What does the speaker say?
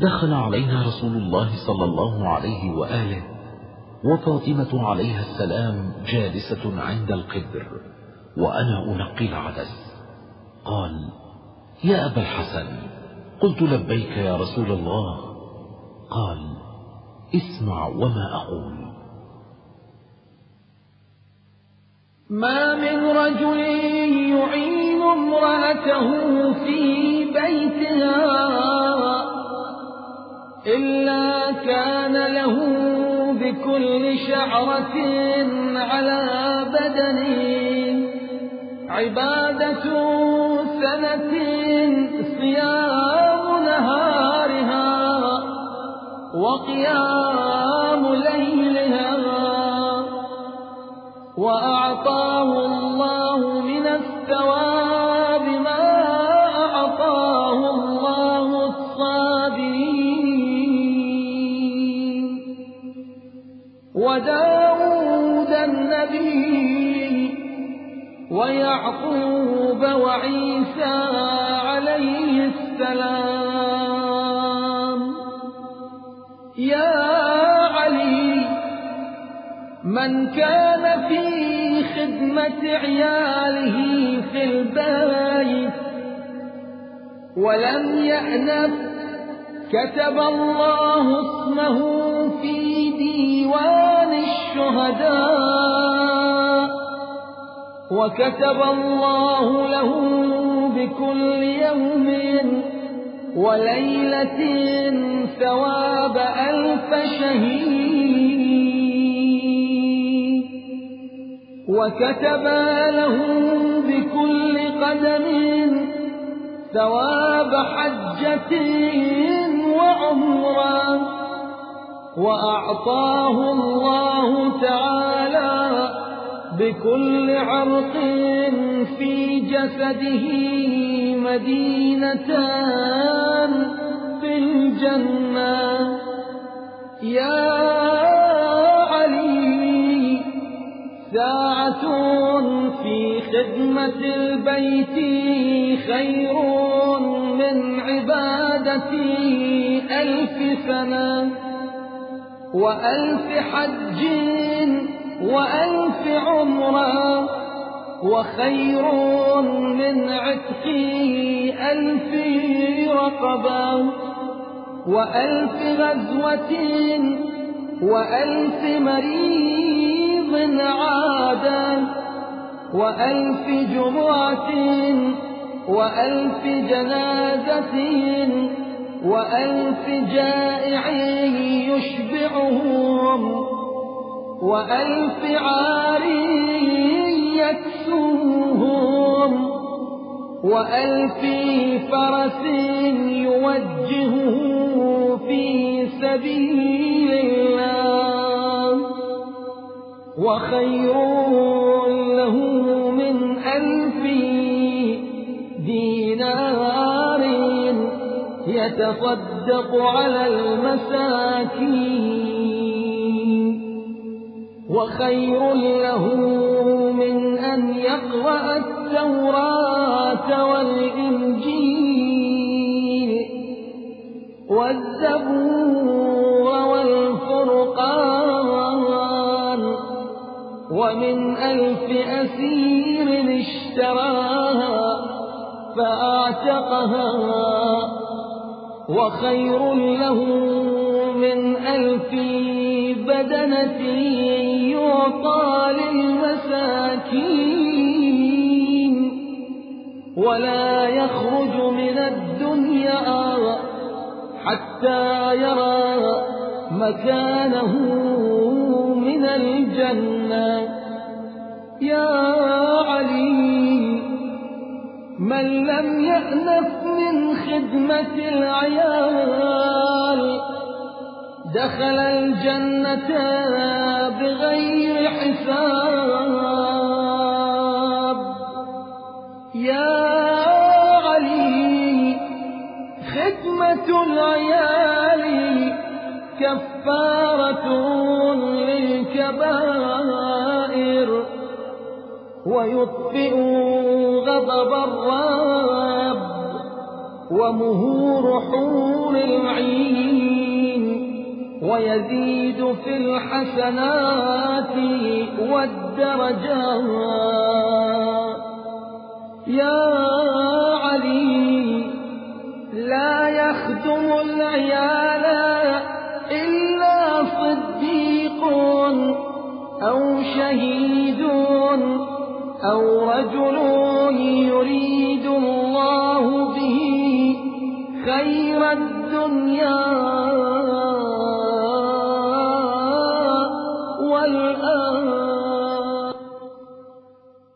دخل علينا رسول الله صلى الله عليه وآله وفاطمة عليها السلام جالسة عند القدر وأنا أنقي العدس قال يا أبا الحسن قلت لبيك يا رسول الله. قال اسمع وما أقول. ما من رجل يعين امرأته في بيتها. إلا كان له بكل شعرة على بدنه عبادة سنة صيام نهارها وقيام ليلها. وأعطاه وداود النبي ويعقوب وعيسى عليه السلام. يا علي من كان في خدمة عياله في البيت ولم يأنف كتب الله اسمه الشهداء وكتب الله له بكل يوم وليلة ثواب ألف شهيد. وكتب له بكل قدم ثواب حجة وعمرة وأعطاه الله تعالى بكل عرق في جسده مدينتان في الجنة. يا علي ساعة في خدمة البيت خير من عبادة ألف سنة. وألف حج وألف عمرة وخير من عتق ألف رقبة وألف غزوة وألف مريض عادة وألف جمعة وألف جنازة وألف جائع يشبعهم وألف عار يكسوهم وألف فرس يوجهه في سبيل الله وخير له من ألف دينار. يتصدق على المساكين. وخير له من أن يقرأ التوراة والإنجيل والزبور والفرقان. ومن ألف أسير اشتراها فأعتقها. وخير له من ألف بدنة يعطى للمساكين. ولا يخرج من الدنيا حتى يرى مكانه من الجنة. يا علي من لم يأنف خدمة العيال. دخل الجنة بغير حساب. يا علي خدمة العيال كفارة للكبائر. ويطفئ غضب الرب ومهور حور العين ويزيد في الحسنات والدرجات. يا علي لا يخدم العيال إلا صديق أو شهيد أو رجل يريد خير الدنيا.